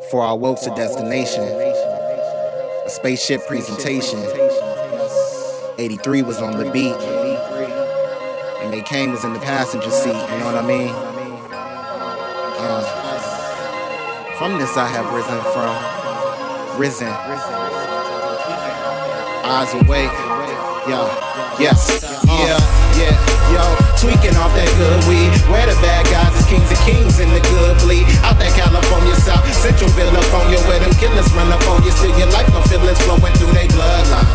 Before I woke to destination, a spaceship presentation. 83 was on the beat, and they came was in the passenger seat. You know what I mean? Uh, from this I have risen from, risen. Eyes awake, yeah, yes, uh, yeah, yeah, yo tweaking off that good weed. Run up on you. Still your life, no feelings flowing through they bloodline.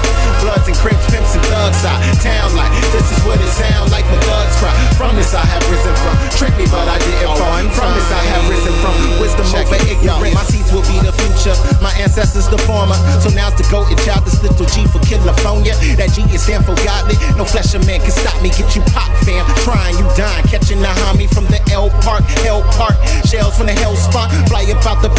Bloods and crips, pimps and thugs side. Town like this is what it sound like when thugs cry. From this I have risen from. Trick me, but I didn't fall. From this I have risen from. Wisdom over ignorance. My seeds will be the future. My ancestors the former. So now's the goat and child. This little G for California. That G is stand for godly. No flesh of man can stop me. Get you pop, fam. Trying, you dying, catching the homie from the L Park, Hell Park. Shells from the hell spot, fly about the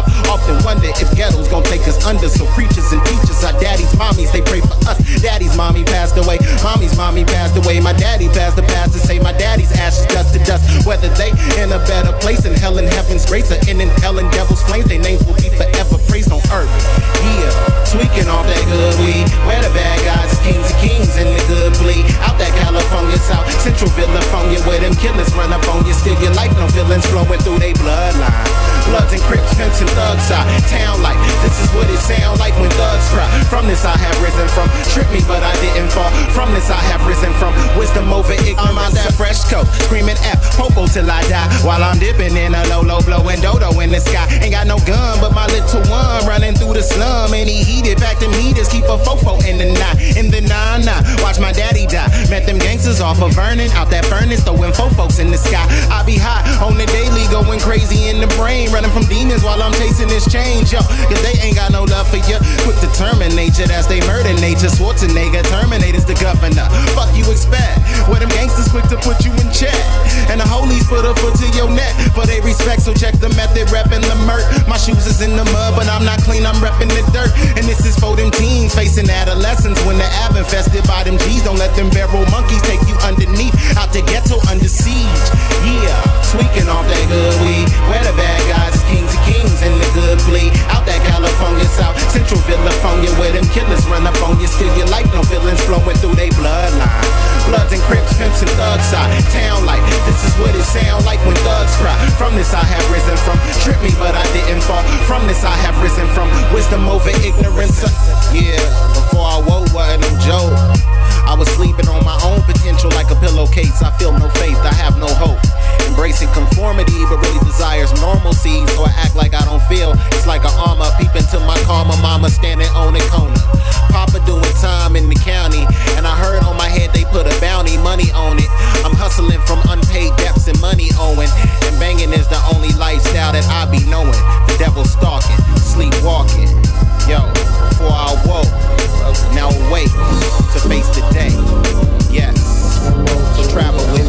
you up. Often wonder if ghetto's gonna take us under. So preachers and teachers, our daddy's mommies, they pray for us. Daddy's mommy passed away, mommy's mommy passed away. My daddy passed the past to say my daddy's ashes dust to dust. Whether they in a better place in hell and heaven's grace or in, in hell and devil's flames, their names will be forever praised on earth. Yeah, tweaking off that good weed. Where the bad guys, kings and kings, and the good bleed. Out that California, South Central California, where them killers run up on you. Still your life, no feelings flowing through they bloodline. Bloods and Crips, Pimps and Thugs side. Town like, this is what it sound like when thugs cry. From this I have risen from. Trip me, but I didn't fall. From this I have risen from. Wisdom over ignorance. I'm out that fresh coat, screaming F, popo till I die. While I'm dipping in a low, low, blowing dodo in the sky. Ain't got no gun, but my little one running through the slum. And he heated, back to me, just keep a fofo in the night. In the nine, nine, watch my daddy die. Met them gangsters off of Vernon, out that furnace, throwing fofos change, yo. Cause they ain't got no love for you. Quick to terminate you, that's they murder nature. Schwarzenegger, Terminator's the governor. Fuck you expect? Where them gangsters quick to put you in check. And the holies put a foot to your neck for they respect. So check the method, reppin' the murk. My shoes is in the mud, but I'm not clean, I'm reppin' the dirt. And this is for them teens facing adolescence when the av infested by them G's. Don't let them barrel monkeys and Thugs side. Town like, this is what it sound like when thugs cry. From this I have risen from. Trip me, but I didn't fall. From this I have risen from. Wisdom over ignorance. Yeah, before I woke, wasn't living is the only lifestyle that I be knowing. The devil stalking, sleepwalking. Yo.